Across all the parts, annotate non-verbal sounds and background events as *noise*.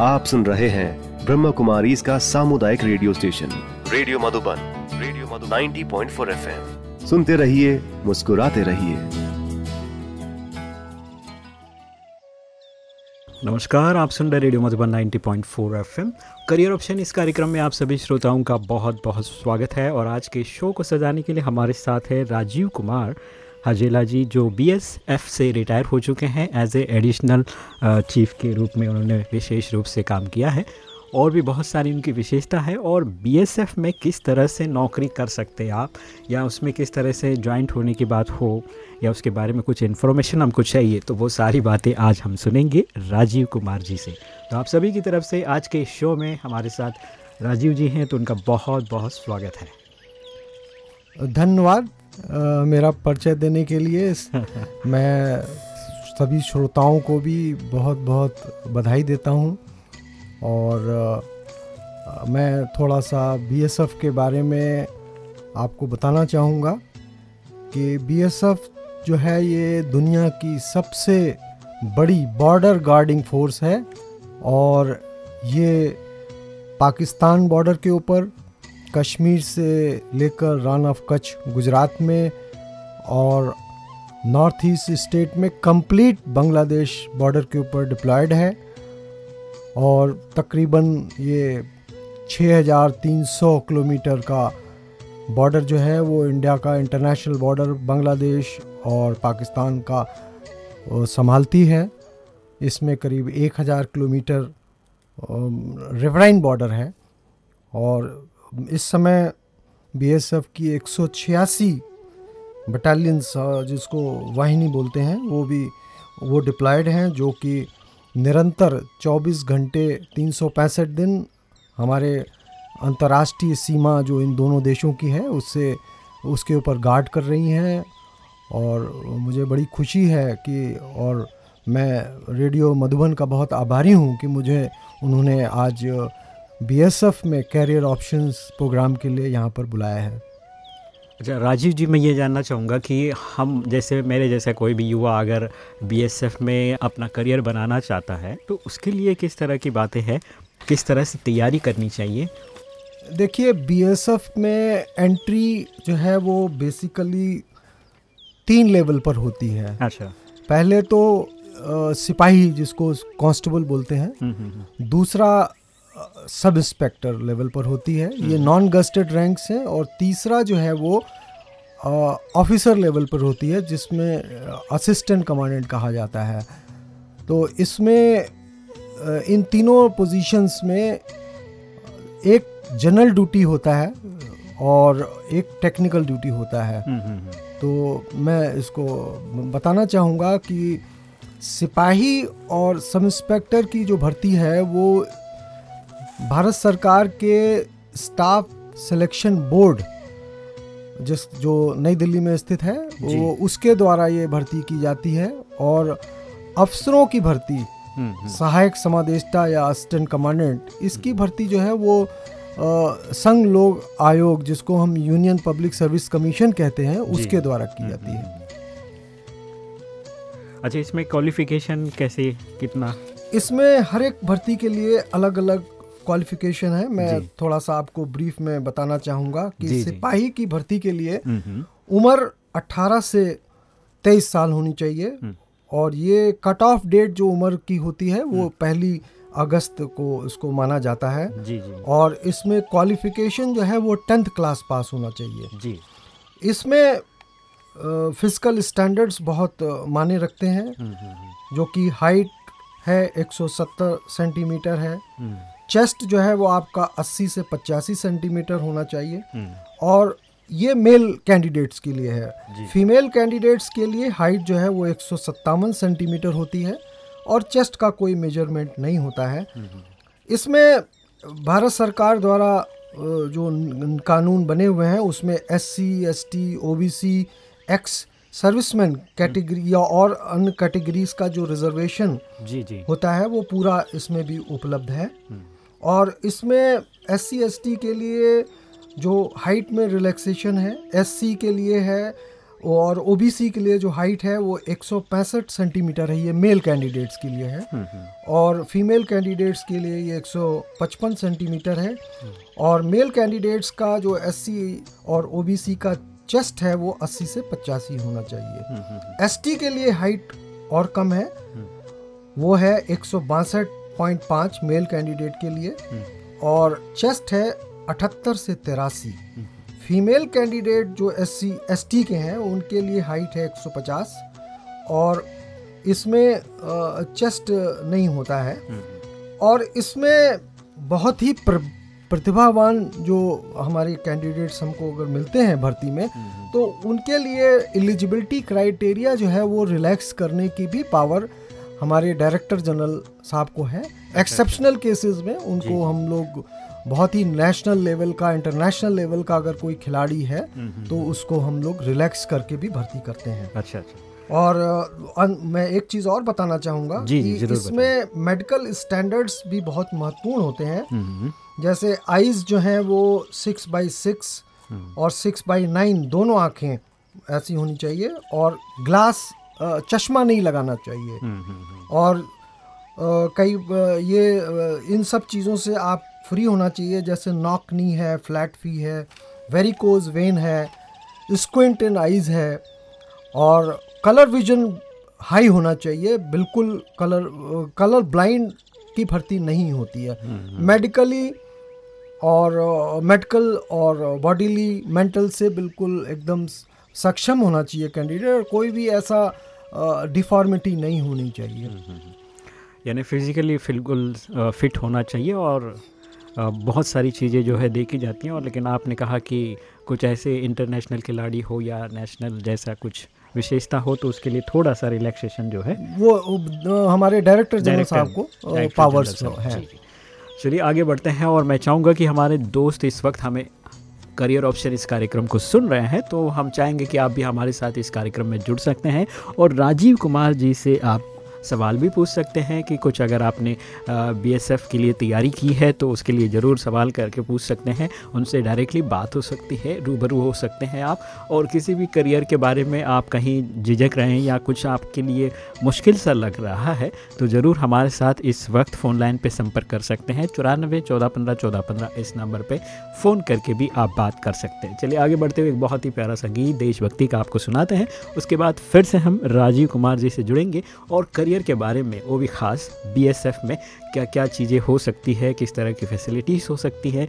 आप सुन रहे हैं ब्रह्म कुमारी इसका सामुदायिक radio station. Radio Madhuban radio Madhuban. 90.4 FM. सुनते रहिए मुस्कुराते रहिए। नमस्कार आप सुन रहे radio Madhuban 90.4 FM. Career option इस कार्यक्रम में आप सभी श्रोताओं का बहुत बहुत स्वागत है और आज के शो को सजाने के लिए हमारे साथ है राजीव कुमार हजेला जी, जो बीएसएफ से रिटायर हो चुके हैं एज ए एडिशनल चीफ के रूप में उन्होंने विशेष रूप से काम किया है। और भी बहुत सारी उनकी विशेषता है। और बीएसएफ में किस तरह से नौकरी कर सकते हैं आप? या उसमें किस तरह से ज्वाइंट होने की बात हो? या उसके बारे में कुछ इन्फॉर्मेशन हमको चाहिए? तो वो सारी बातें आज हम सुनेंगे राजीव कुमार जी से। तो आप सभी की तरफ़ से आज के शो में हमारे साथ राजीव जी हैं तो उनका बहुत बहुत स्वागत है। धन्यवाद। मेरा परिचय देने के लिए *laughs* मैं सभी श्रोताओं को भी बहुत बहुत बधाई देता हूँ। और आ, मैं थोड़ा सा बीएसएफ के बारे में आपको बताना चाहूँगा कि बीएसएफ जो है ये दुनिया की सबसे बड़ी बॉर्डर गार्डिंग फोर्स है। और ये पाकिस्तान बॉर्डर के ऊपर कश्मीर से लेकर रन ऑफ़ कच्छ गुजरात में और नॉर्थ ईस्ट स्टेट में कंप्लीट बांग्लादेश बॉर्डर के ऊपर डिप्लॉयड है और तकरीबन ये 6300 किलोमीटर का बॉर्डर जो है वो इंडिया का इंटरनेशनल बॉर्डर बांग्लादेश और पाकिस्तान का संभालती है। इसमें करीब 1000 किलोमीटर रिवराइन बॉर्डर है और इस समय बीएसएफ की एक सौ छियासी बटालियंस जिसको वाहिनी बोलते हैं, वो भी, वो डिप्लॉयड हैं, जो कि निरंतर 24 घंटे तीन सौ पैंसठ दिन हमारे अंतर्राष्ट्रीय सीमा जो इन दोनों देशों की है, उससे, उसके ऊपर गार्ड कर रही हैं। और मुझे बड़ी खुशी है कि, और मैं रेडियो मधुबन का बहुत आभारी हूँ कि मुझे, उन्होंने आज बीएसएफ में कैरियर ऑप्शंस प्रोग्राम के लिए यहाँ पर बुलाया है। अच्छा राजीव जी मैं ये जानना चाहूँगा कि हम जैसे मेरे जैसा कोई भी युवा अगर बीएसएफ में अपना करियर बनाना चाहता है तो उसके लिए किस तरह की बातें हैं? किस तरह से तैयारी करनी चाहिए? देखिए बीएसएफ में एंट्री जो है वो बेसिकली तीन लेवल पर होती है। अच्छा। पहले तो आ, सिपाही जिसको कांस्टेबल बोलते हैं हम्म, हम्म, हम्म। दूसरा सब इंस्पेक्टर लेवल पर होती है। ये नॉन गस्टेड रैंक्स हैं और तीसरा जो है वो ऑफिसर लेवल पर होती है जिसमें असिस्टेंट कमांडेंट कहा जाता है। तो इसमें इन तीनों पोजीशंस में एक जनरल ड्यूटी होता है और एक टेक्निकल ड्यूटी होता है। हम्म, हम्म, हम्म। तो मैं इसको बताना चाहूँगा कि सिपाही और सब इंस्पेक्टर की जो भर्ती है वो भारत सरकार के स्टाफ सिलेक्शन बोर्ड जिस जो नई दिल्ली में स्थित है वो उसके द्वारा ये भर्ती की जाती है और अफसरों की भर्ती हम्म, हम्म। सहायक समादेष्टा या असिस्टेंट कमांडेंट इसकी हम्म। भर्ती जो है वो संघ लोग आयोग जिसको हम यूनियन पब्लिक सर्विस कमीशन कहते हैं उसके द्वारा की जाती है अच्छा इसमें क्वालिफिकेशन कैसे कितना इसमें हर एक भर्ती के लिए अलग अलग क्वालिफिकेशन है मैं थोड़ा सा आपको ब्रीफ में बताना चाहूँगा कि सिपाही की भर्ती के लिए हम्म, हम्म। उम्र 18 से 23 साल होनी चाहिए हम्म। और ये कट ऑफ़ डेट जो उम्र की होती है वो पहली अगस्त को इसको माना जाता है। जी जी। और इसमें क्वालिफिकेशन जो है वो टेंथ क्लास पास होना चाहिए। जी। इसमें फ़िज़िकल स्टैंडर्ड्स बहुत माने रखते हैं जो कि हाइट है 170 सेंटीमीटर है। चेस्ट जो है वो आपका 80 से पचासी सेंटीमीटर होना चाहिए। हम्म। और ये मेल कैंडिडेट्स के लिए है। फीमेल कैंडिडेट्स के लिए हाइट जो है वो एक सौ सत्तावन सेंटीमीटर होती है और चेस्ट का कोई मेज़रमेंट नहीं होता है। हम्म, हम्म। इसमें भारत सरकार द्वारा जो कानून बने हुए हैं उसमें S C S T O B C ex serviceman category या और अन्य कैटेगरीज का जो रिजर्वेशन जी जी। होता है वो पूरा इसमें भी उपलब्ध है। और इसमें एस सी के लिए जो हाइट में रिलैक्सेशन है एससी के लिए है और ओबीसी के लिए जो हाइट है वो एक सौ पैंसठ सेंटीमीटर है ये मेल कैंडिडेट्स के लिए है। और फीमेल कैंडिडेट्स के लिए ये 155 सेंटीमीटर है। और मेल कैंडिडेट्स का जो एससी और ओबीसी का चेस्ट है वो 80 से पचासी होना चाहिए। एसटी के लिए हाइट और कम है। वो है एक मेल कैंडिडेट के लिए। और चेस्ट है अठहत्तर से तिरासी। फीमेल कैंडिडेट जो एस सी एस टी के हैं उनके लिए हाइट है 150 और इसमें चेस्ट नहीं होता है। और इसमें बहुत ही प्र, प्रतिभावान जो हमारे कैंडिडेट्स हमको अगर मिलते हैं भर्ती में तो उनके लिए एलिजिबिलिटी क्राइटेरिया जो है वो रिलैक्स करने की भी पावर हमारे डायरेक्टर जनरल साहब को है। एक्सेप्शनल केसेस में उनको हम लोग बहुत ही नेशनल लेवल का इंटरनेशनल लेवल का अगर कोई खिलाड़ी है हम्म, हम्म, तो हम्म। उसको हम लोग रिलैक्स करके भी भर्ती करते हैं। अच्छा अच्छा। और मैं एक चीज़ और बताना चाहूँगा कि इसमें मेडिकल स्टैंडर्ड्स भी बहुत महत्वपूर्ण होते हैं। जैसे आईज जो हैं वो सिक्स बाई सिक्स और सिक्स बाई नाइन दोनों आँखें ऐसी होनी चाहिए और ग्लास चश्मा नहीं लगाना चाहिए। और कई ये इन सब चीज़ों से आप फ्री होना चाहिए जैसे नॉकनी है फ्लैट फ़ी है वेरिकोज वेन है स्क्विंट इन आइज़ है और कलर विजन हाई होना चाहिए। बिल्कुल कलर कलर ब्लाइंड की भर्ती नहीं होती है। Medically hmm, hmm. और मेडिकल और बॉडीली मेंटल से बिल्कुल एकदम सक्षम होना चाहिए कैंडिडेट और कोई भी ऐसा डिफॉर्मिटी नहीं होनी चाहिए। हम्म, यानी फिजिकली बिल्कुल फिट होना चाहिए और बहुत सारी चीज़ें जो है देखी जाती हैं। और लेकिन आपने कहा कि कुछ ऐसे इंटरनेशनल खिलाड़ी हो या नेशनल जैसा कुछ विशेषता हो तो उसके लिए थोड़ा सा रिलैक्सेशन जो है वो हमारे डायरेक्टर जनरल साहब को पावर्स है। चलिए आगे बढ़ते हैं और मैं चाहूँगा कि हमारे दोस्त इस वक्त हमें करियर ऑप्शन इस कार्यक्रम को सुन रहे हैं तो हम चाहेंगे कि आप भी हमारे साथ इस कार्यक्रम में जुड़ सकते हैं। और राजीव कुमार जी से आप सवाल भी पूछ सकते हैं कि कुछ अगर आपने बीएसएफ के लिए तैयारी की है तो उसके लिए ज़रूर सवाल करके पूछ सकते हैं। उनसे डायरेक्टली बात हो सकती है, रूबरू हो सकते हैं आप। और किसी भी करियर के बारे में आप कहीं झिझक रहे हैं या कुछ आपके लिए मुश्किल सा लग रहा है तो ज़रूर हमारे साथ इस वक्त फ़ोन लाइन पर संपर्क कर सकते हैं। चौरानबे चौदह पंद्रह चौदह पंद्रह इस नंबर पर फ़ोन करके भी आप बात कर सकते हैं। चलिए आगे बढ़ते हुए एक बहुत ही प्यारा संगीत, देशभक्ति का आपको सुनाते हैं। उसके बाद फिर से हम राजीव कुमार जी से जुड़ेंगे और करियर करियर के बारे में, वो भी ख़ास बीएसएफ में क्या क्या चीज़ें हो सकती है, किस तरह की फैसिलिटीज़ हो सकती है।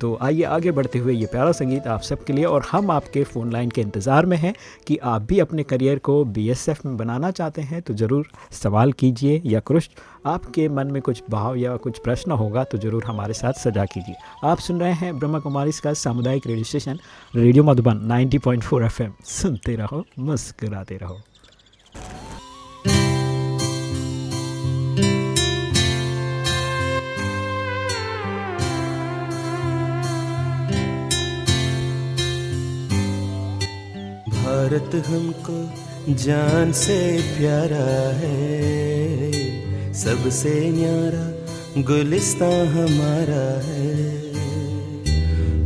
तो आइए आगे बढ़ते हुए ये प्यारा संगीत आप सबके लिए और हम आपके फ़ोन लाइन के इंतज़ार में हैं कि आप भी अपने करियर को बीएसएफ में बनाना चाहते हैं तो ज़रूर सवाल कीजिए या कुछ आपके मन में कुछ भाव या कुछ प्रश्न होगा तो ज़रूर हमारे साथ सजा कीजिए। आप सुन रहे हैं ब्रह्मा कुमारी का सामुदायिक radio station, radio Madhuban 90.4 FM सुनते रहो, मुस्कराते रहो। भारत हमको जान से प्यारा है। सबसे न्यारा गुलिस्ता हमारा है।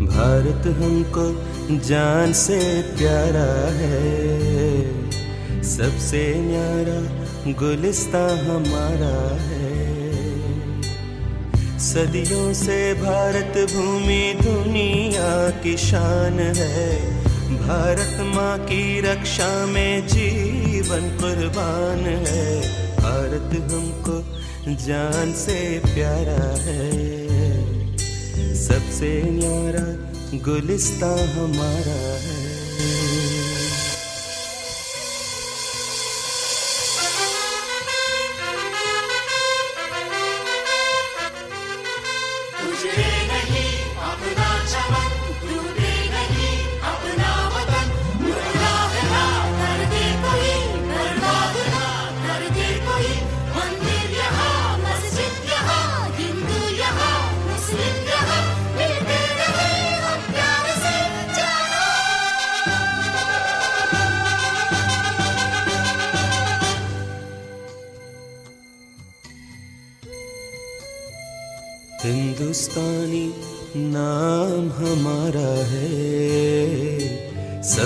भारत हमको जान से प्यारा है। सबसे न्यारा गुलिस्ता हमारा है। सदियों से भारत भूमि दुनिया की शान है। भारत माँ की रक्षा में जीवन कुर्बान है। भारत हमको जान से प्यारा है। सबसे न्यारा गुलिस्ता हमारा है।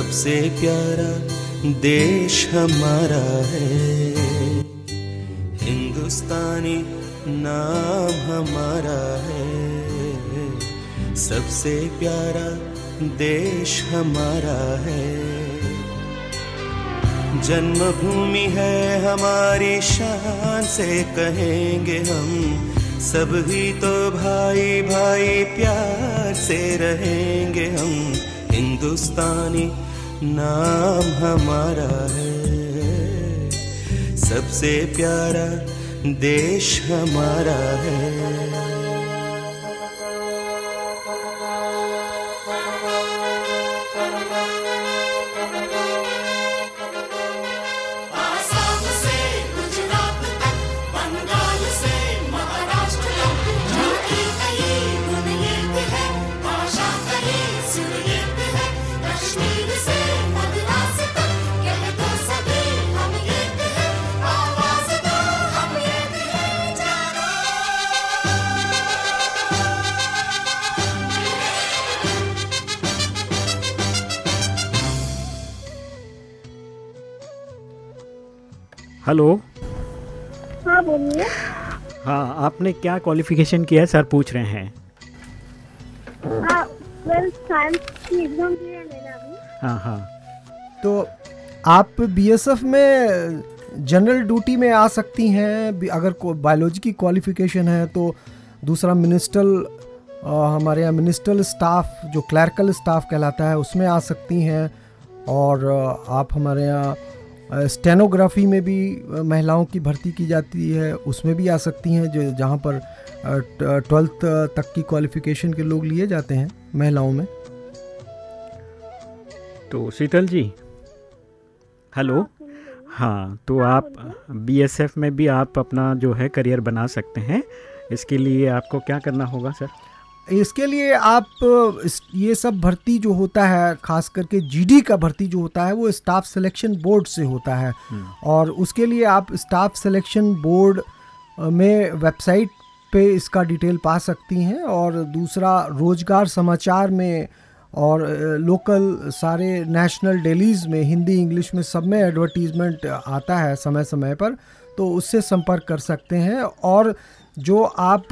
सबसे प्यारा देश हमारा है। हिंदुस्तानी नाम हमारा है। सबसे प्यारा देश हमारा है। जन्मभूमि है हमारी शान से कहेंगे हम सब ही तो भाई भाई प्यार से रहेंगे हम। हिंदुस्तानी नाम हमारा है। सबसे प्यारा देश हमारा है। हेलो। हाँ बोलिए। हाँ आपने क्या क्वालिफिकेशन किया है? सर पूछ रहे हैं। हाँ ट्वेल्थ साइंस की एग्ज़ाम दी है मैंने अभी। हाँ हाँ। तो आप बीएसएफ में जनरल ड्यूटी में आ सकती हैं अगर को बायोलॉजी की क्वालिफिकेशन है तो दूसरा मिनिस्ट्रल हमारे यहाँ मिनिस्ट्रल स्टाफ जो क्लर्कल स्टाफ कहलाता है उसमें आ सकती हैं। और आप हमारे यहाँ स्टेनोग्राफी में भी महिलाओं की भर्ती की जाती है, उसमें भी आ सकती हैं, जो, जहाँ पर ट्वेल्थ तक की क्वालिफिकेशन के लोग लिए जाते हैं, महिलाओं में। तो शीतल जी हेलो हाँ तो आप बीएसएफ में भी आप अपना जो है करियर बना सकते हैं। इसके लिए आपको क्या करना होगा सर इसके लिए आप ये सब भर्ती जो होता है खास करके जीडी का भर्ती जो होता है वो स्टाफ सिलेक्शन बोर्ड से होता है। और उसके लिए आप स्टाफ सिलेक्शन बोर्ड में वेबसाइट पे इसका डिटेल पा सकती हैं। और दूसरा रोज़गार समाचार में और लोकल सारे नेशनल डेलीज में हिंदी इंग्लिश में सब में एडवर्टीजमेंट आता है समय समय पर तो उससे संपर्क कर सकते हैं। और जो आप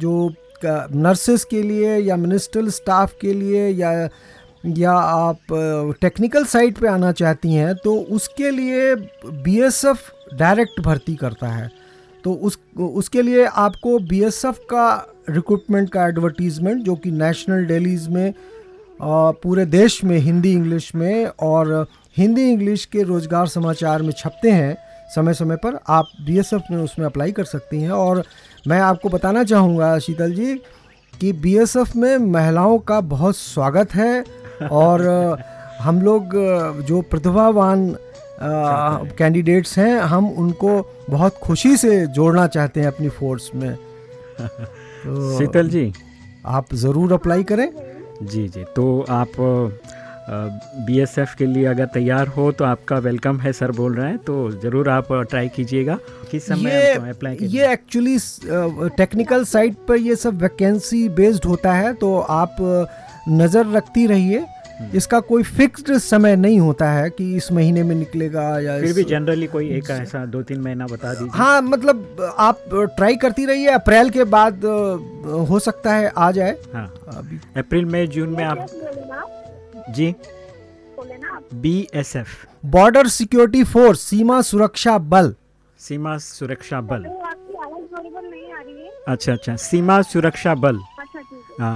जो नर्सेस के लिए या मिनिस्ट्रल स्टाफ के लिए या या आप टेक्निकल साइट पे आना चाहती हैं तो उसके लिए बीएसएफ डायरेक्ट भर्ती करता है। तो उस, उसके लिए आपको बीएसएफ का रिक्रूटमेंट का एडवर्टीजमेंट जो कि नेशनल डेलीज में पूरे देश में, हिंदी इंग्लिश में और हिंदी इंग्लिश के रोज़गार समाचार में छपते हैं समय समय पर आप बीएसएफ में उसमें अप्लाई कर सकती हैं और मैं आपको बताना चाहूँगा शीतल जी कि बीएसएफ में महिलाओं का बहुत स्वागत है *laughs* और हम लोग जो प्रतिभावान कैंडिडेट्स हैं। हम उनको बहुत खुशी से जोड़ना चाहते हैं अपनी फोर्स में। तो *laughs* शीतल जी। आप ज़रूर अप्लाई करें। जी जी। तो आप बीएसएफ के लिए अगर तैयार हो तो आपका वेलकम है सर बोल रहे हैं तो ज़रूर आप ट्राई कीजिएगा। किस समय आपको अप्लाई ये ये एक्चुअली टेक्निकल साइट पर ये सब वैकेंसी बेस्ड होता है तो आप नज़र रखती रहिए। इसका कोई फिक्स्ड समय नहीं होता है कि इस महीने में निकलेगा या फिर भी जनरली कोई एक ऐसा दो तीन महीना बता दीजिए। हाँ मतलब आप ट्राई करती रहिए अप्रैल के बाद हो सकता है आ जाए। हाँ। अभी अप्रैल मई जून में आप जी। बोले ना B S F border security force सीमा सुरक्षा बल। सीमा सुरक्षा बल। आपकी आवाज़ बराबर नहीं आ रही अच्छा अच्छा। सीमा सुरक्षा बल। अच्छा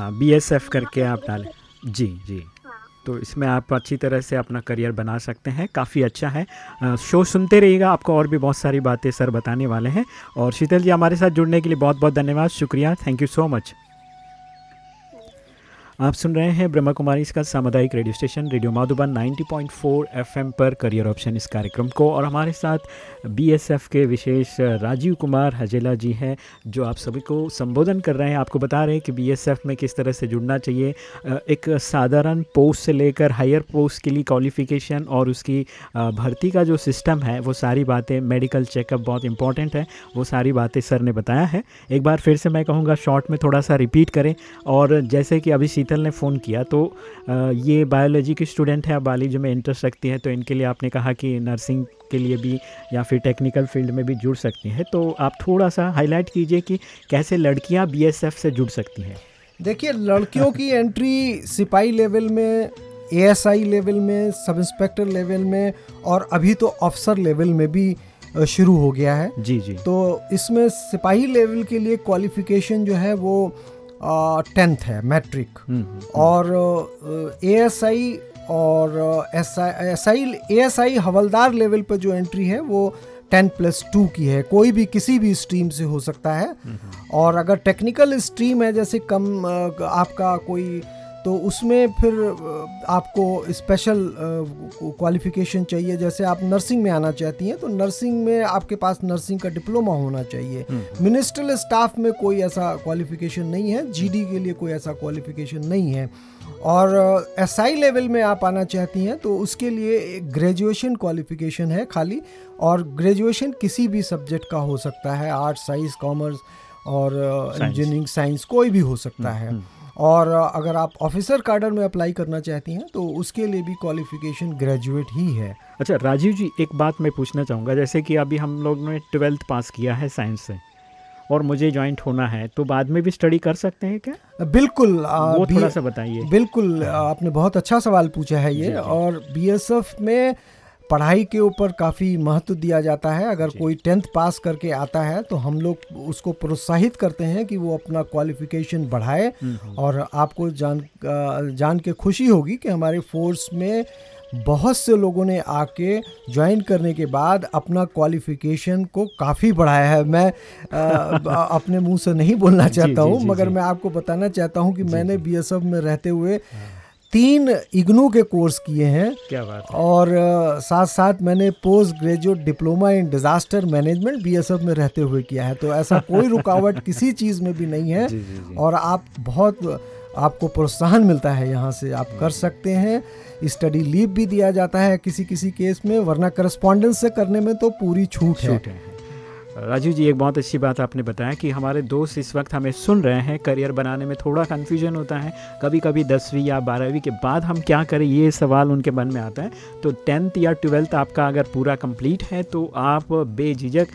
है। बी एस एफ़ करके आप डालें। जी जी। हाँ। तो इसमें आप अच्छी तरह से अपना करियर बना सकते हैं। काफ़ी अच्छा है। अ, शो सुनते रहिएगा। आपको और भी बहुत सारी बातें सर बताने वाले हैं। और शीतल जी हमारे साथ जुड़ने के लिए बहुत बहुत धन्यवाद। शुक्रिया। थैंक यू सो मच आप सुन रहे हैं ब्रह्मा कुमारी इसका सामुदायिक radio station, radio Madhuban 90.4 FM पर करियर ऑप्शन इस कार्यक्रम को। और हमारे साथ बीएसएफ के विशेष राजीव कुमार हजेला जी हैं, जो आप सभी को संबोधन कर रहे हैं। आपको बता रहे हैं कि बीएसएफ में किस तरह से जुड़ना चाहिए एक साधारण पोस्ट से लेकर हायर पोस्ट के लिए क्वालिफिकेशन और उसकी भर्ती का जो सिस्टम है, वो सारी बातें मेडिकल चेकअप बहुत इंपॉर्टेंट है, वो सारी बातें सर ने बताया है। एक बार फिर से मैं कहूँगा शॉर्ट में थोड़ा सा रिपीट करें। और जैसे कि अभी शीतल ने फ़ोन किया तो ये बायोलॉजी की स्टूडेंट है बायोलॉजी में इंटरेस्ट रखती हैं तो इनके लिए आपने कहा कि नर्सिंग के लिए भी या फिर टेक्निकल फ़ील्ड में भी जुड़ सकती हैं। तो आप थोड़ा सा हाईलाइट कीजिए कि कैसे लड़कियाँ बीएसएफ से जुड़ सकती हैं। देखिए लड़कियों की एंट्री सिपाही लेवल में एएसआई लेवल में सब इंस्पेक्टर लेवल में और अभी तो अफसर लेवल में भी शुरू हो गया है। जी जी। तो इसमें सिपाही लेवल के लिए क्वालिफिकेशन जो है वो टेंथ है मैट्रिक। और एस आई और एएसआई और एस आई एस आई हवलदार लेवल पर जो एंट्री है वो टेन प्लस टू की है। कोई भी किसी भी स्ट्रीम से हो सकता है। और अगर टेक्निकल स्ट्रीम है जैसे कम आपका कोई तो उसमें फिर आपको स्पेशल क्वालिफिकेशन चाहिए। जैसे आप नर्सिंग में आना चाहती हैं तो नर्सिंग में आपके पास नर्सिंग का डिप्लोमा होना चाहिए। मिनिस्ट्रल हम्म। स्टाफ में कोई ऐसा क्वालिफिकेशन नहीं है जीडी के लिए कोई ऐसा क्वालिफिकेशन नहीं है। और एस आई लेवल में आप आना चाहती हैं तो उसके लिए एक ग्रेजुएशन क्वालिफिकेशन है खाली। और ग्रेजुएशन किसी भी सब्जेक्ट का हो सकता है आर्ट्स साइंस कॉमर्स और इंजीनियरिंग साइंस कोई भी हो सकता हम्म, है। हम्म। और अगर आप ऑफिसर कार्डर में अप्लाई करना चाहती हैं तो उसके लिए भी क्वालिफिकेशन ग्रेजुएट ही है। अच्छा राजीव जी एक बात मैं पूछना चाहूँगा। जैसे कि अभी हम लोग ने ट्वेल्थ पास किया है साइंस से और मुझे ज्वाइंट होना है तो बाद में भी स्टडी कर सकते हैं क्या? बिल्कुल वो थोड़ा सा बताइए। बिल्कुल आपने बहुत अच्छा सवाल पूछा है ये जी, जी. और बीएसएफ में पढ़ाई के ऊपर काफ़ी महत्व दिया जाता है। अगर कोई टेंथ पास करके आता है तो हम लोग उसको प्रोत्साहित करते हैं कि वो अपना क्वालिफिकेशन बढ़ाए। और आपको जान जान के खुशी होगी कि हमारे फोर्स में बहुत से लोगों ने आके ज्वाइन करने के बाद अपना क्वालिफिकेशन को काफ़ी बढ़ाया है। मैं आ, *laughs* अपने मुँह से नहीं बोलना चाहता हूँ मगर मैं आपको बताना चाहता हूँ कि मैंने बीएसएफ में रहते हुए हाँ। तीन इग्नू के कोर्स किए हैं। क्या बात है? और आ, साथ साथ मैंने post graduate diploma in disaster management BSF में रहते हुए किया है। तो ऐसा कोई रुकावट *laughs* किसी चीज़ में भी नहीं है। जी, जी, जी. और आप बहुत आपको प्रोत्साहन मिलता है यहाँ से। आप कर सकते हैं। स्टडी लीव भी दिया जाता है किसी किसी केस में वरना करस्पॉन्डेंस से करने में तो पूरी छूट है, है। राजू जी, एक बहुत अच्छी बात आपने बताया कि हमारे दोस्त इस वक्त हमें सुन रहे हैं, करियर बनाने में थोड़ा कन्फ्यूज़न होता है। कभी कभी दसवीं या बारहवीं के बाद हम क्या करें, ये सवाल उनके मन में आता है। तो टेंथ या ट्वेल्थ आपका अगर पूरा कंप्लीट है तो आप बेझिझक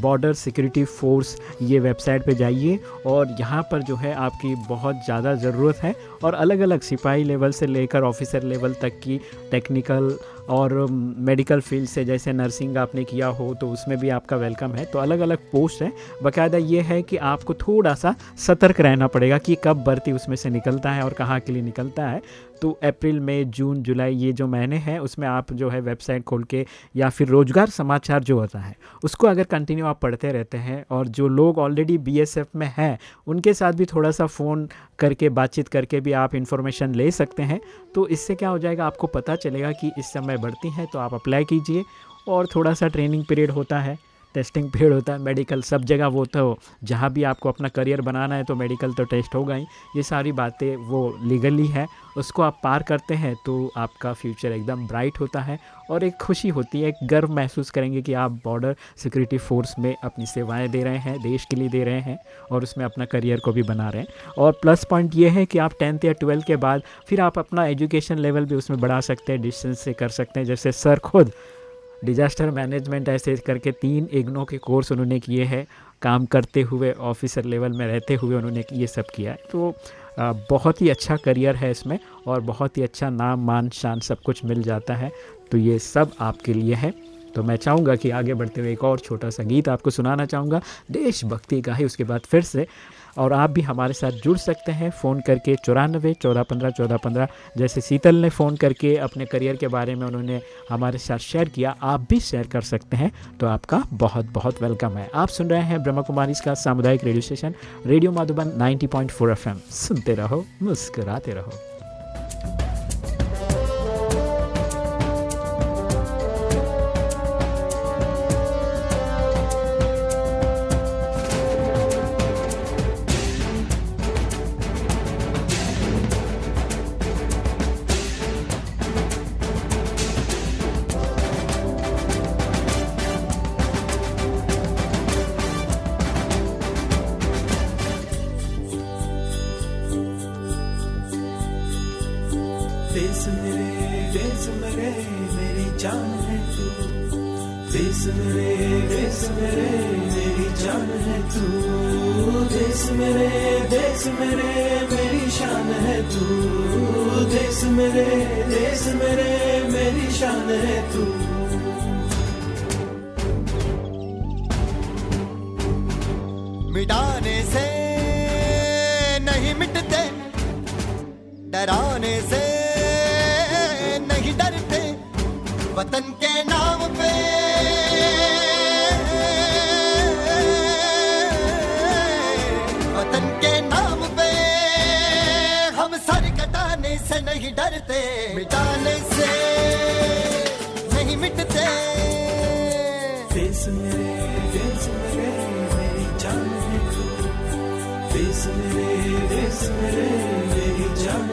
बॉर्डर सिक्योरिटी फोर्स ये वेबसाइट पे जाइए और यहाँ पर जो है आपकी बहुत ज़्यादा ज़रूरत है। और अलग अलग सिपाही लेवल से लेकर ऑफिसर लेवल तक की टेक्निकल और मेडिकल फ़ील्ड से जैसे नर्सिंग आपने किया हो तो उसमें भी आपका वेलकम है। तो अलग अलग पोस्ट है। बाकायदा ये है कि आपको थोड़ा सा सतर्क रहना पड़ेगा कि कब भर्ती उसमें से निकलता है और कहाँ के लिए निकलता है। तो अप्रैल, मई, जून, जुलाई ये जो महीने हैं, उसमें आप जो है वेबसाइट खोल के या फिर रोज़गार समाचार जो होता है, उसको अगर कंटिन्यू आप पढ़ते रहते हैं और जो लोग ऑलरेडी बीएसएफ में हैं, उनके साथ भी थोड़ा सा फ़ोन करके, बातचीत करके भी आप इन्फॉर्मेशन ले सकते हैं तो इससे क्या हो जाएगा, आपको पता चलेगा कि इस समय बढ़ती हैं तो आप अप्लाई कीजिए और थोड़ा सा ट्रेनिंग पीरियड होता है। टेस्टिंग पीरियड होता है, मेडिकल सब जगह वो तो जहाँ भी आपको अपना करियर बनाना है तो मेडिकल तो टेस्ट होगा ही। ये सारी बातें वो लीगली है, उसको आप पार करते हैं तो आपका फ्यूचर एकदम ब्राइट होता है और एक खुशी होती है, एक गर्व महसूस करेंगे कि आप बॉर्डर सिक्योरिटी फोर्स में अपनी सेवाएँ दे रहे हैं, देश के लिए दे रहे हैं और उसमें अपना करियर को भी बना रहे हैं। और प्लस पॉइंट ये है कि आप टेंथ या ट्वेल्थ के बाद फिर आप अपना एजुकेशन लेवल भी उसमें बढ़ा सकते हैं, डिस्टेंस से कर सकते हैं, जैसे सर खुद डिजास्टर मैनेजमेंट ऐसे करके तीन इग्नो के कोर्स उन्होंने किए हैं। काम करते हुए, ऑफिसर लेवल में रहते हुए उन्होंने ये सब किया है। तो बहुत ही अच्छा करियर है इसमें और बहुत ही अच्छा नाम, मान, शान सब कुछ मिल जाता है। तो ये सब आपके लिए है। तो मैं चाहूँगा कि आगे बढ़ते हुए एक और छोटा सा गीत आपको सुनाना चाहूँगा। देशभक्ति का ही, उसके बाद फिर से और आप भी हमारे साथ जुड़ सकते हैं फ़ोन करके चौरानबे चौदह, पंद्रह चौदह, पंद्रह, जैसे शीतल ने फ़ोन करके अपने करियर के बारे में उन्होंने हमारे साथ शेयर किया, आप भी शेयर कर सकते हैं। तो आपका बहुत बहुत वेलकम है। आप सुन रहे हैं ब्रह्मा कुमारी का सामुदायिक radio station, radio Madhuban 90.4 point सुनते रहो, मुस्कराते रहो। देश मेरे, मेरी शान है तू। मिटाने से नहीं मिटते, डराने से नहीं डरते। वतन के नाम पे नहीं डरते। मिटाने से नहीं मिटते। मेरे देश मेरे, मेरी जान मेरे जान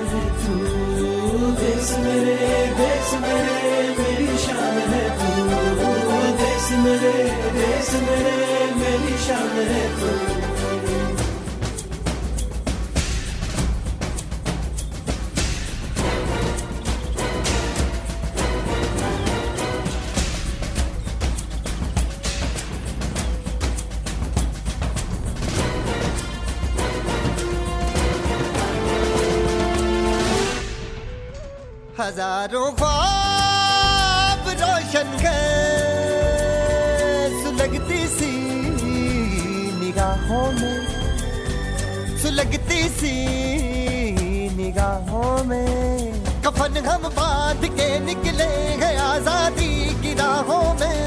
मेरे शान देश मेरे देश मेरे, मेरी शान है तू। ख्वाब रोशन सुलगती सी निगाहों में सुलगती सी निगाहों में। कफन हम बाँध के निकले हैं आज़ादी की राहों में।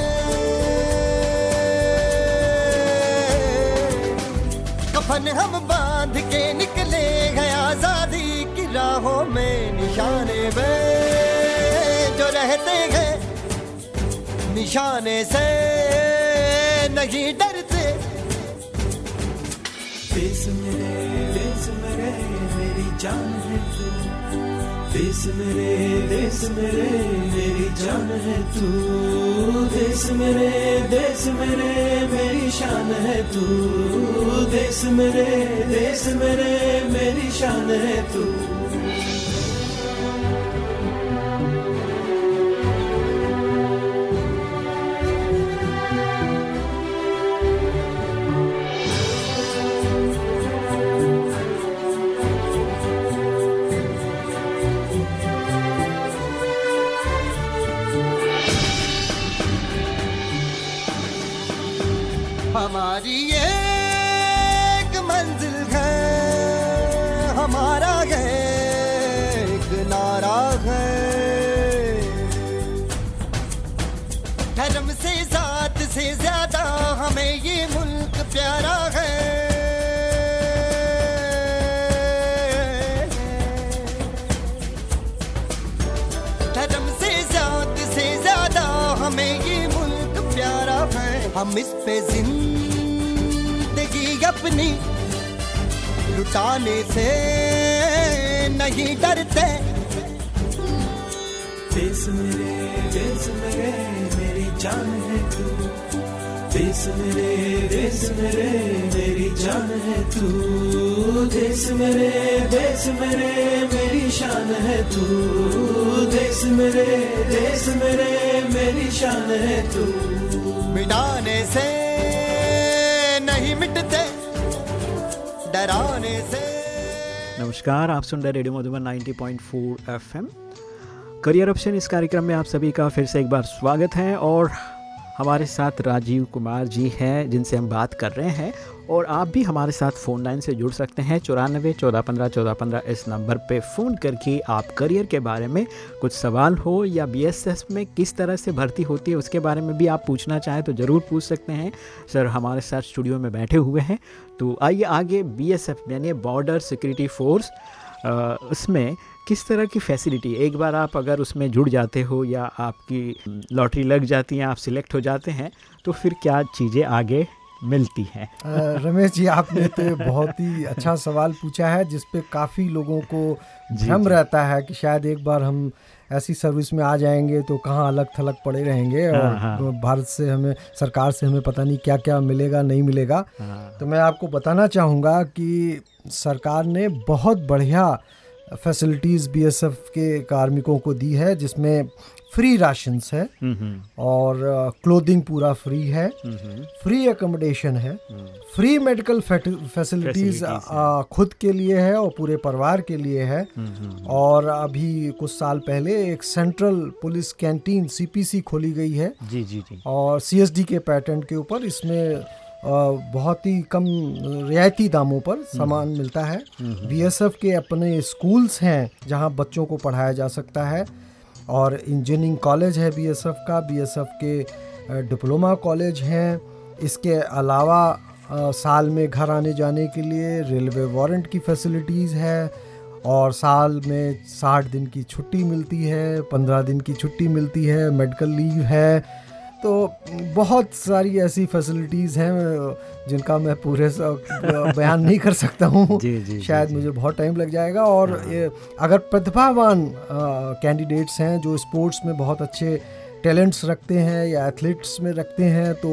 कफन हम बाँध के निकले हैं आज़ादी की राहों में, निशाने रहते हैं। निशाने से नहीं डरते। मेरी जान है तू। देश मेरे देश मेरे, मेरी जान है तू। देश मेरे देश मेरे, मेरी शान है तू। देश मेरे देश मेरे, मेरी शान है तू। हमारी एक मंजिल है, हमारा है एक नारा है। धर्म से, जात से ज़्यादा हमें ये मुल्क प्यारा है। हमें इस पे ज़िंदगी अपनी लुटाने से नहीं डरते। देश मेरे देश मेरे मेरी जान है तू। देश मेरे देश मेरे मेरी जान है तू। देश मेरे देश मेरे मेरी शान है तू। देश मेरे देश मेरे मेरी शान है तू। मिटाने से मिटते डराने से। नमस्कार, आप सुन रहे radio Madhuban 90.4 FM. Career option इस कार्यक्रम में आप सभी का फिर से एक बार स्वागत है और हमारे साथ राजीव कुमार जी हैं, जिनसे हम बात कर रहे हैं, और आप भी हमारे साथ फ़ोन लाइन से जुड़ सकते हैं चौरानबे चौदह पंद्रह चौदह पंद्रह इस नंबर पे फ़ोन करके आप करियर के बारे में कुछ सवाल हो या बीएसएस में किस तरह से भर्ती होती है, उसके बारे में भी आप पूछना चाहें तो ज़रूर पूछ सकते हैं। सर, हमारे साथ स्टूडियो में बैठे हुए हैं तो आइए आगे बीएसएफ यानी बॉर्डर सिक्योरिटी फोर्स उसमें किस तरह की फैसिलिटी एक बार आप अगर उसमें जुड़ जाते हो या आपकी लॉटरी लग जाती है आप सिलेक्ट हो जाते हैं तो फिर क्या चीज़ें आगे मिलती हैं? रमेश जी आपने तो बहुत ही अच्छा सवाल पूछा है जिस पे काफ़ी लोगों को भ्रम रहता है कि शायद एक बार हम ऐसी सर्विस में आ जाएँगे तो कहाँ अलग थलग पड़े रहेंगे हाँ, और हाँ। भारत से हमें सरकार से हमें पता नहीं क्या क्या मिलेगा नहीं मिलेगा। हाँ, तो मैं आपको बताना चाहूँगा कि सरकार ने बहुत बढ़िया फैसिलिटीज़ बीएसएफ के कार्मिकों को दी है जिसमें फ्री राशंस है और क्लोथिंग पूरा फ्री है फ्री एकोमोडेशन है फ्री मेडिकल फैसिलिटीज़ खुद के लिए है और पूरे परिवार के लिए है। और अभी कुछ साल पहले एक सेंट्रल पुलिस कैंटीन सीपीसी खोली गई है। जी जी जी। और सीएसडी के पैटर्न के ऊपर इसमें बहुत ही कम रियायती दामों पर सामान मिलता है। बीएसएफ के अपने स्कूल्स हैं जहाँ बच्चों को पढ़ाया जा सकता है। और इंजीनियरिंग कॉलेज है बीएसएफ का बीएसएफ के डिप्लोमा कॉलेज हैं। इसके अलावा साल में घर आने जाने के लिए रेलवे वारंट की फैसिलिटीज़ है। और साल में साठ दिन की छुट्टी मिलती है पंद्रह दिन की छुट्टी मिलती है मेडिकल लीव है। तो बहुत सारी ऐसी फैसिलिटीज़ हैं जिनका मैं पूरे बयान नहीं कर सकता हूँ शायद जी, मुझे बहुत टाइम लग जाएगा और हाँ। अगर प्रतिभावान कैंडिडेट्स हैं जो स्पोर्ट्स में बहुत अच्छे टैलेंट्स रखते हैं या एथलीट्स में रखते हैं तो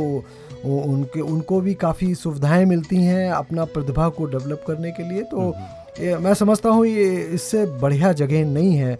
उनके उनको भी काफ़ी सुविधाएँ मिलती हैं अपना प्रतिभा को डेवलप करने के लिए तो हम्म। मैं समझता हूँ ये इससे बढ़िया जगह नहीं है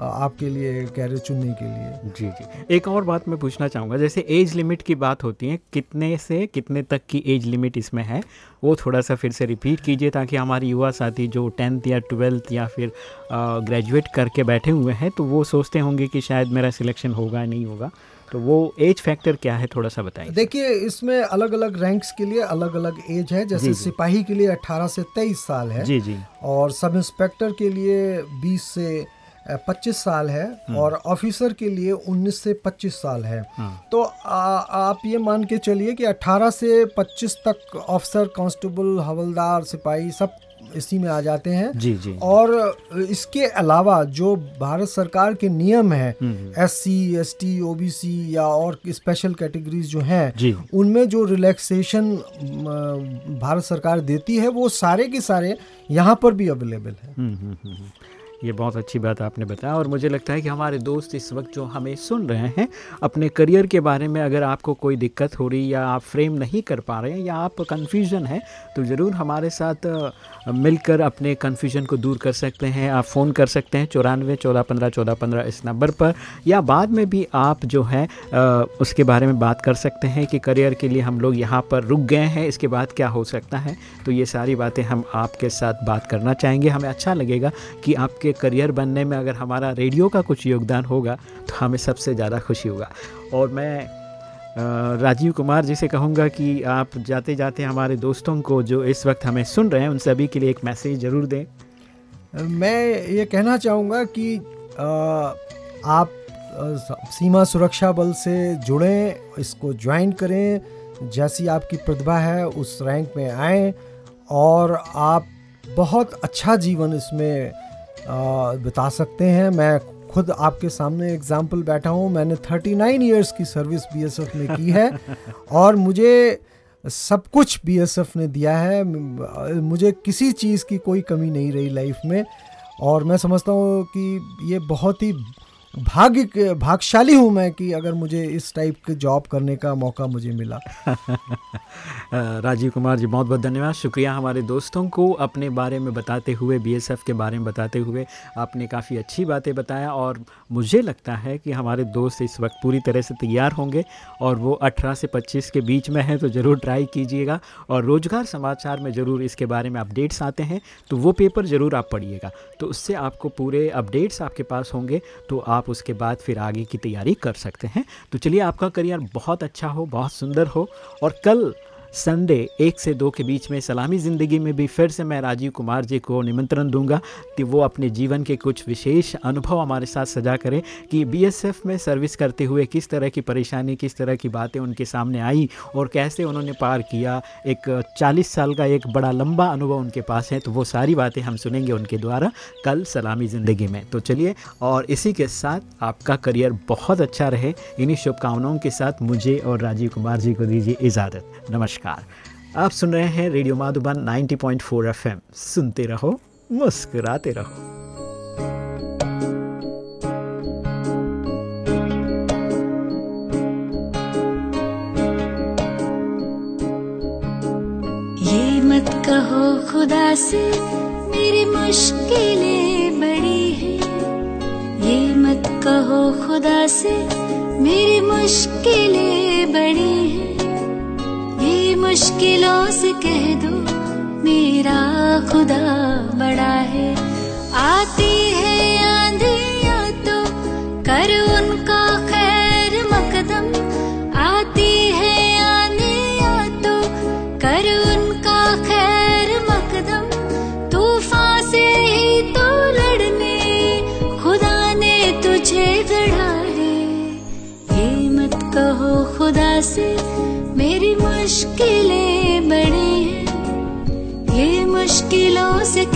आपके लिए कैरियर चुनने के लिए। जी जी। एक और बात मैं पूछना चाहूँगा जैसे एज लिमिट की बात होती है कितने से कितने तक की एज लिमिट इसमें है? वो थोड़ा सा फिर से रिपीट कीजिए ताकि हमारे युवा साथी जो टेंथ या ट्वेल्थ या फिर ग्रेजुएट करके बैठे हुए हैं तो वो सोचते होंगे कि शायद मेरा सिलेक्शन होगा नहीं होगा। तो वो एज फैक्टर क्या है थोड़ा सा बताइए देखिए इसमें अलग अलग रैंक्स के लिए अलग अलग एज है जैसे जी, सिपाही के लिए 18 से 23 साल है जी जी। और सब इंस्पेक्टर के लिए 20 से पच्चीस साल है हम्म। और ऑफिसर के लिए उन्नीस से पच्चीस साल है। हाँ। तो आ, आप ये मान के चलिए कि अट्ठारह से पच्चीस तक ऑफिसर कांस्टेबल हवलदार सिपाही सब इसी में आ जाते हैं। जी जी। और इसके अलावा जो भारत सरकार के नियम है S C S T O B C या और स्पेशल कैटेगरीज जो हैं उनमें जो रिलैक्सेशन भारत सरकार देती है वो सारे के सारे यहाँ पर भी अवेलेबल है। हम्म, हम्म, ये बहुत अच्छी बात आपने बताया और मुझे लगता है कि हमारे दोस्त इस वक्त जो हमें सुन रहे हैं, अपने करियर के बारे में अगर आपको कोई दिक्कत हो रही या आप फ्रेम नहीं कर पा रहे हैं या आप कन्फ्यूज़न है तो ज़रूर हमारे साथ मिलकर अपने कन्फ्यूज़न को दूर कर सकते हैं। आप फ़ोन कर सकते हैं चौरानवे चौदह पंद्रह चौदह पंद्रह इस नंबर पर या बाद में भी आप जो है उसके बारे में बात कर सकते हैं कि करियर के लिए हम लोग यहाँ पर रुक गए हैं, इसके बाद क्या हो सकता है। तो ये सारी बातें हम आपके साथ बात करना चाहेंगे। हमें अच्छा लगेगा कि आपके करियर बनने में अगर हमारा रेडियो का कुछ योगदान होगा तो हमें सबसे ज़्यादा खुशी होगा। और मैं राजीव कुमार जी से कहूँगा कि आप जाते जाते हमारे दोस्तों को जो इस वक्त हमें सुन रहे हैं, उन सभी के लिए एक मैसेज ज़रूर दें। मैं ये कहना चाहूँगा कि आप सीमा सुरक्षा बल से जुड़ें, इसको ज्वाइन करें, जैसी आपकी प्रतिभा है, उस रैंक में आएँ, और आप बहुत अच्छा जीवन इसमें बिता सकते हैं। मैं खुद आपके सामने एग्ज़ाम्पल बैठा हूँ। मैंने थर्टी नाइन ईयर्स की सर्विस बीएसएफ में की है *laughs* और मुझे सब कुछ बीएसएफ ने दिया है। मुझे किसी चीज़ की कोई कमी नहीं रही लाइफ में और मैं समझता हूँ कि ये बहुत ही भाग्य भागशाली हूँ मैं कि अगर मुझे इस टाइप के जॉब करने का मौका मुझे मिला। *laughs* राजीव कुमार जी बहुत बहुत धन्यवाद। शुक्रिया हमारे दोस्तों को अपने बारे में बताते हुए बीएसएफ के बारे में बताते हुए। आपने काफ़ी अच्छी बातें बताया और मुझे लगता है कि हमारे दोस्त इस वक्त पूरी तरह से तैयार होंगे और वो 18 से 25 के बीच में हैं तो ज़रूर ट्राई कीजिएगा और रोज़गार समाचार में ज़रूर इसके बारे में अपडेट्स आते हैं तो वो पेपर ज़रूर आप पढ़िएगा। तो उससे आपको पूरे अपडेट्स आपके पास होंगे तो आप आप उसके बाद फिर आगे की तैयारी कर सकते हैं। तो चलिए, आपका करियर बहुत अच्छा हो, बहुत सुंदर हो और कल संडे, एक से दो के बीच में सलामी ज़िंदगी में भी फिर से मैं राजीव कुमार जी को निमंत्रण दूँगा कि वो अपने जीवन के कुछ विशेष अनुभव हमारे साथ सजा करें कि बीएसएफ में सर्विस करते हुए किस तरह की परेशानी, किस तरह की बातें उनके सामने आई और कैसे उन्होंने पार किया। एक 40 साल का एक बड़ा लंबा अनुभव उनके पास है तो वो सारी बातें हम सुनेंगे उनके द्वारा कल सलामी ज़िंदगी में। तो चलिए, और इसी के साथ आपका करियर बहुत अच्छा रहे। इन्हीं शुभकामनाओं के साथ मुझे और राजीव कुमार जी को दीजिए इजाज़त। नमस्कार। नमस्कार। आप सुन रहे हैं रेडियो माधुबन 90.4 एफएम। सुनते रहो, मुस्कुराते रहो। ये मत कहो खुदा से, मेरी मुश्किलें बड़ी हैं। ये मत कहो खुदा से, मेरी मुश्किलें बड़ी हैं। मुश्किलों से कह दो मेरा खुदा बड़ा है। आती se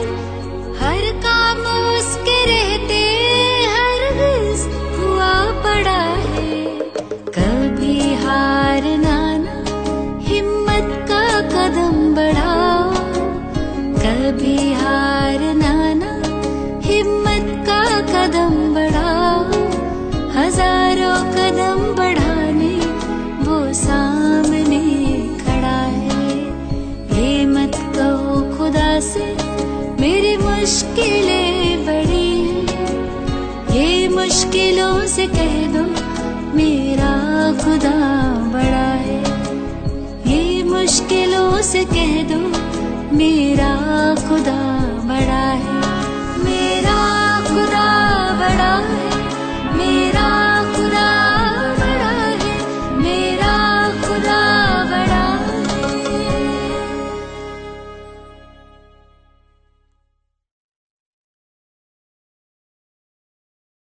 मेरा